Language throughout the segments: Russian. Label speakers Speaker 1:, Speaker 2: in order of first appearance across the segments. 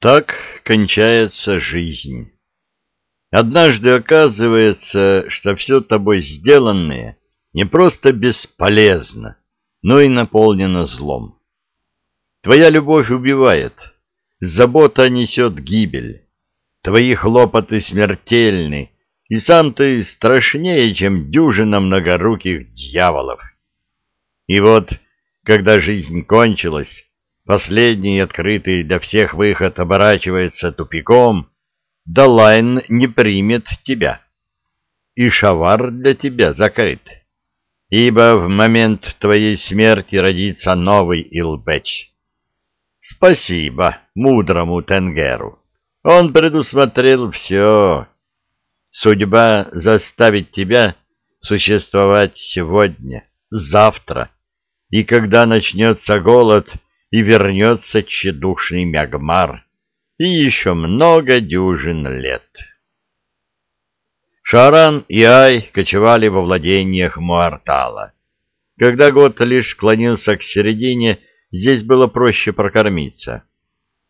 Speaker 1: Так кончается жизнь. Однажды оказывается, что все тобой сделанное не просто бесполезно, но и наполнено злом. Твоя любовь убивает, забота несет гибель, твои хлопоты смертельны, и сам ты страшнее, чем дюжина многоруких дьяволов. И вот, когда жизнь кончилась, Последний открытый для всех выход оборачивается тупиком, да лайн не примет тебя. И шавар для тебя закрыт, ибо в момент твоей смерти родится новый Илбеч. Спасибо мудрому Тенгеру. Он предусмотрел все. Судьба заставит тебя существовать сегодня, завтра, и когда начнется голод — и вернется тщедушный Мягмар, и еще много дюжин лет. Шаран и Ай кочевали во владениях Муартала. Когда год лишь клонился к середине, здесь было проще прокормиться.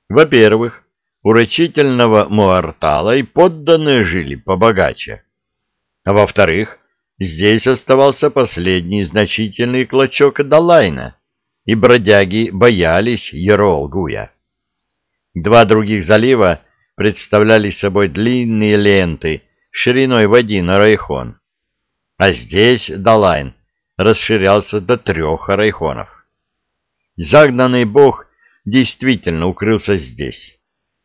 Speaker 1: Во-первых, у рачительного Муартала и подданные жили побогаче. А во-вторых, здесь оставался последний значительный клочок Далайна — и бродяги боялись Еролгуя. Два других залива представляли собой длинные ленты шириной в один райхон, а здесь Далайн расширялся до трех райхонов. Загнанный бог действительно укрылся здесь,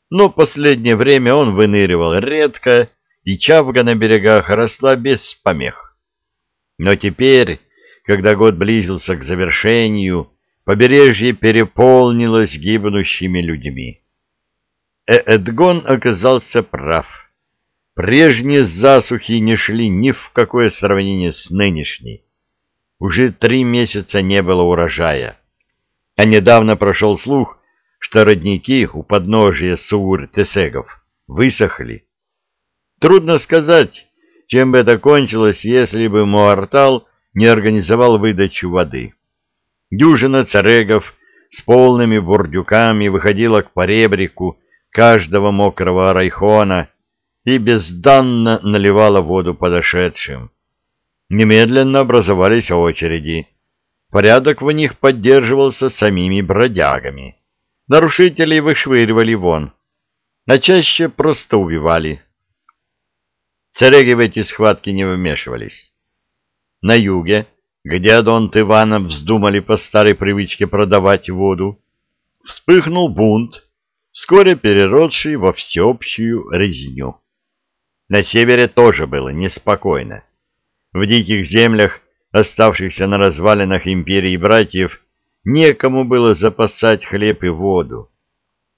Speaker 1: но последнее время он выныривал редко, и чавга на берегах росла без помех. Но теперь, когда год близился к завершению, побережье переполнилось гибнущими людьми. Эдгон оказался прав. Прежние засухи не шли ни в какое сравнение с нынешней. Уже три месяца не было урожая. А недавно прошел слух, что родники у подножия Суур-Тесегов высохли. Трудно сказать, чем бы это кончилось, если бы Муартал не организовал выдачу воды. Дюжина царегов с полными бурдюками выходила к поребрику каждого мокрого райхона и безданно наливала воду подошедшим. Немедленно образовались очереди. Порядок в них поддерживался самими бродягами. Нарушителей вышвыривали вон, а чаще просто убивали. Цареги в эти схватки не вмешивались. На юге где Донт Ивана вздумали по старой привычке продавать воду, вспыхнул бунт, вскоре переросший во всеобщую резню. На севере тоже было неспокойно. В диких землях, оставшихся на развалинах империи братьев, некому было запасать хлеб и воду.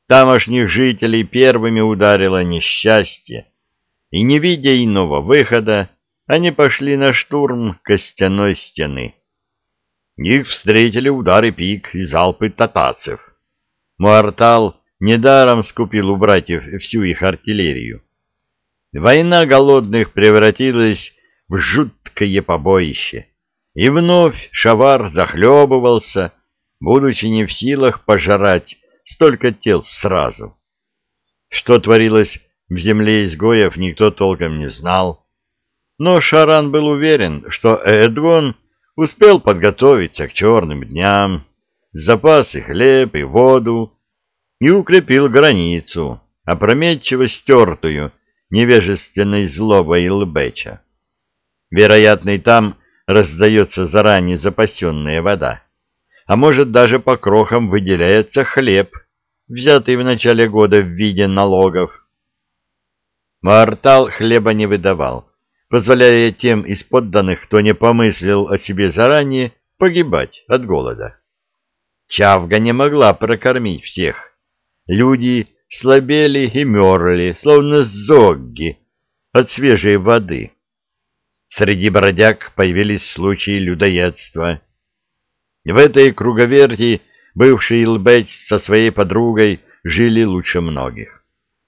Speaker 1: Тамошних жителей первыми ударило несчастье, и, не видя иного выхода, они пошли на штурм костяной стены. Их встретили удары пик и залпы татацев. Муартал недаром скупил у братьев всю их артиллерию. Война голодных превратилась в жуткое побоище, и вновь Шавар захлебывался, будучи не в силах пожрать столько тел сразу. Что творилось в земле изгоев, никто толком не знал. Но Шаран был уверен, что Эдвон успел подготовиться к черным дням, запасы хлеб и воду, и укрепил границу, опрометчиво стертую невежественной злобой Илбеча. Вероятно, и там раздается заранее запасенная вода, а может даже по крохам выделяется хлеб, взятый в начале года в виде налогов. Мартал хлеба не выдавал, позволяя тем из подданных, кто не помыслил о себе заранее, погибать от голода. Чавга не могла прокормить всех. Люди слабели и мерли, словно зогги от свежей воды. Среди бродяг появились случаи людоедства. В этой круговерти бывший Илбеч со своей подругой жили лучше многих.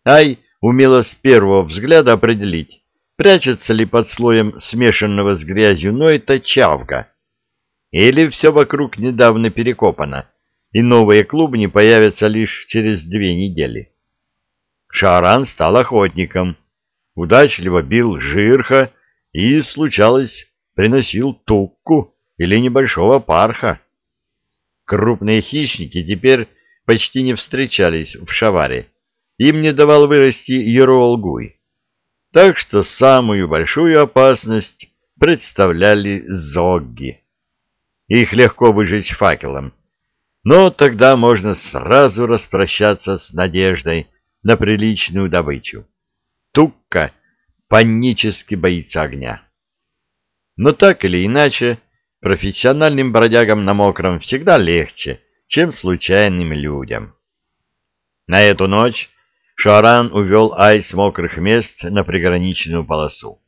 Speaker 1: Ай умела с первого взгляда определить, Прячется ли под слоем смешанного с грязью Нойта чавка? Или все вокруг недавно перекопано, и новые клубни появятся лишь через две недели? Шааран стал охотником, удачливо бил жирха и, случалось, приносил тукку или небольшого парха. Крупные хищники теперь почти не встречались в Шаваре. Им не давал вырасти Еролгуй. Так что самую большую опасность представляли зогги. Их легко выжечь факелом. Но тогда можно сразу распрощаться с надеждой на приличную добычу. Тукка панически боится огня. Но так или иначе, профессиональным бродягам на мокром всегда легче, чем случайным людям. На эту ночь Шаран увел Ай с мокрых мест на приграничную полосу.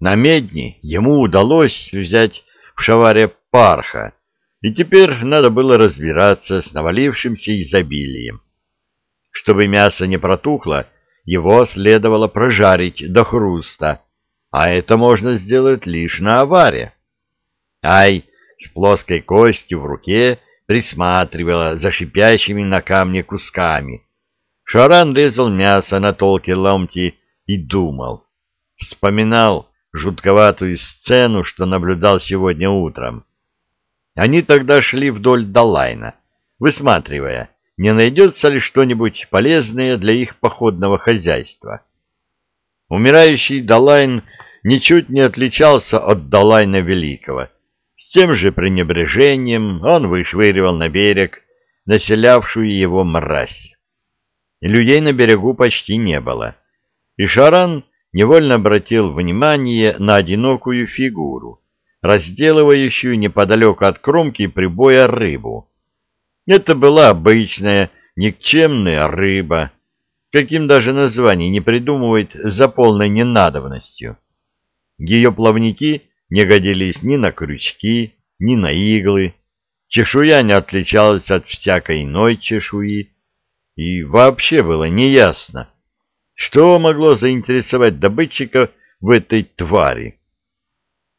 Speaker 1: На медне ему удалось взять в шаваре парха, и теперь надо было разбираться с навалившимся изобилием. Чтобы мясо не протухло, его следовало прожарить до хруста, а это можно сделать лишь на аваре. Ай с плоской костью в руке присматривала за шипящими на камне кусками. Шаран резал мясо на толке ломти и думал. Вспоминал жутковатую сцену, что наблюдал сегодня утром. Они тогда шли вдоль Далайна, высматривая, не найдется ли что-нибудь полезное для их походного хозяйства. Умирающий Далайн ничуть не отличался от Далайна Великого. С тем же пренебрежением он вышвыривал на берег населявшую его мразь. Людей на берегу почти не было, и Шаран невольно обратил внимание на одинокую фигуру, разделывающую неподалеку от кромки прибоя рыбу. Это была обычная, никчемная рыба, каким даже название не придумывает за полной ненадобностью. Ее плавники не годились ни на крючки, ни на иглы, чешуя не отличалась от всякой иной чешуи, и вообще было неясно, что могло заинтересовать добытчика в этой твари.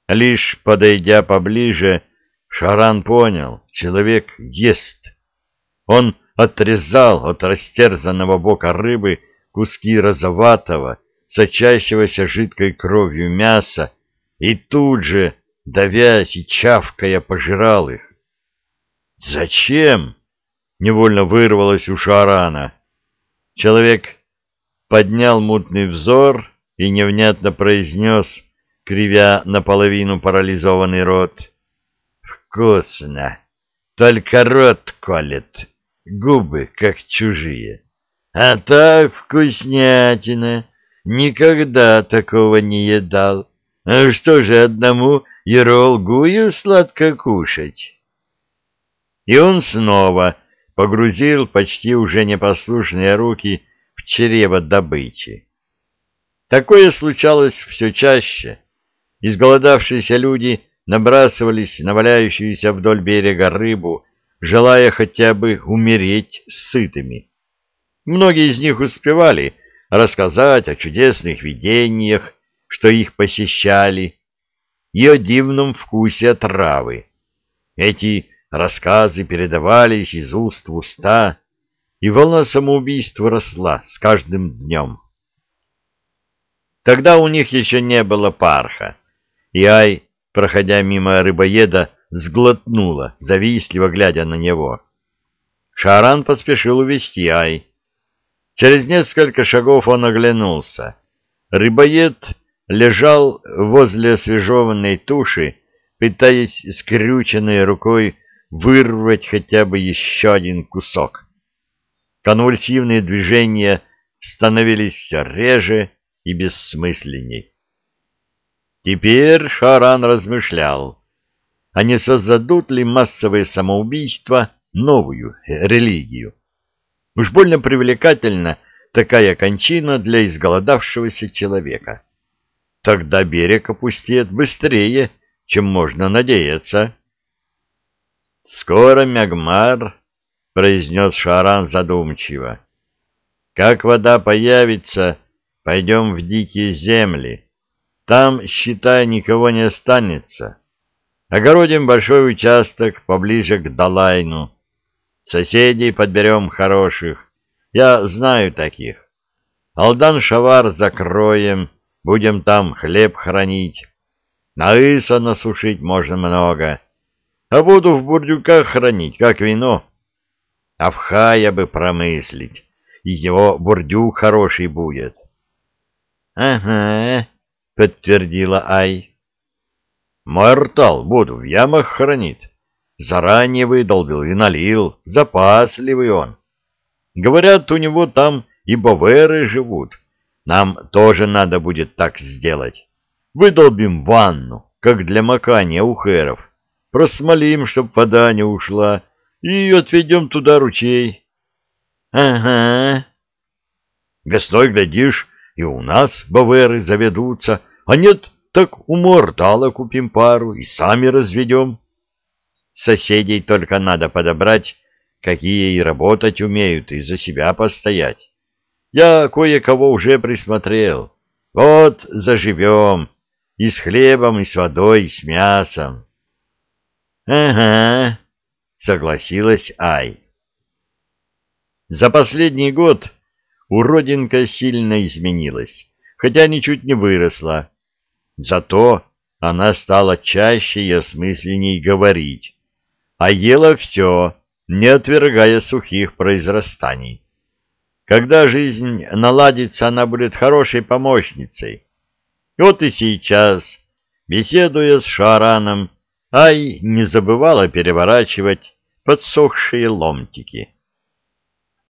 Speaker 1: Лишь подойдя поближе, Шаран понял, человек ест. Он отрезал от растерзанного бока рыбы куски розоватого, сочащегося жидкой кровью мяса, и тут же, давясь и чавкая, пожирал их. «Зачем?» — невольно вырвалось у Шарана. Человек поднял мутный взор и невнятно произнес, кривя наполовину парализованный рот. «Вкусно! Только рот колет!» губы как чужие. А так вкуснятина, никогда такого не едал. А что же одному еролгую сладко кушать? И он снова погрузил почти уже непослушные руки в чрево добычи. Такое случалось все чаще. Изголодавшиеся люди набрасывались на валяющуюся вдоль берега рыбу желая хотя бы умереть сытыми. Многие из них успевали рассказать о чудесных видениях, что их посещали, и о дивном вкусе травы. Эти рассказы передавались из уст в уста, и волна самоубийства росла с каждым днем. Тогда у них еще не было парха, и Ай, проходя мимо рыбоеда, сглотнула, завистливо глядя на него. Шаран поспешил увести Ай. Через несколько шагов он оглянулся. Рыбоед лежал возле освежеванной туши, пытаясь скрюченной рукой вырвать хотя бы еще один кусок. Конвульсивные движения становились все реже и бессмысленней. Теперь Шаран размышлял, а не создадут ли массовые самоубийства новую религию. Уж больно привлекательна такая кончина для изголодавшегося человека. Тогда берег опустеет быстрее, чем можно надеяться. «Скоро Мягмар», — произнес Шаран задумчиво. «Как вода появится, пойдем в дикие земли. Там, считай, никого не останется. Огородим большой участок поближе к Далайну. Соседей подберем хороших. Я знаю таких. Алдан-Шавар закроем, будем там хлеб хранить. На Иса насушить можно много, а воду в бурдюках хранить, как вино. А в Хая бы промыслить, и его бурдюк хороший будет. — Ага, — подтвердила Ай. — Мартал воду в ямах хранит. Заранее выдолбил и налил, запасливый он. Говорят, у него там и баверы живут. Нам тоже надо будет так сделать. Выдолбим ванну, как для макания у херов. Просмолим, чтоб вода не ушла, и отведем туда ручей. — Ага. Весной, глядишь, и у нас баверы заведутся, а нет, так у Мортала купим пару и сами разведем. Соседей только надо подобрать, какие и работать умеют, и за себя постоять. Я кое-кого уже присмотрел. Вот заживем и с хлебом, и с водой, и с мясом. — Ага, — согласилась Ай. За последний год уродинка сильно изменилась, хотя ничуть не выросла. Зато она стала чаще и осмысленней говорить, а ела все, не отвергая сухих произрастаний. Когда жизнь наладится, она будет хорошей помощницей. Вот и сейчас, беседуя с Шараном, Ай не забывала переворачивать подсохшие ломтики.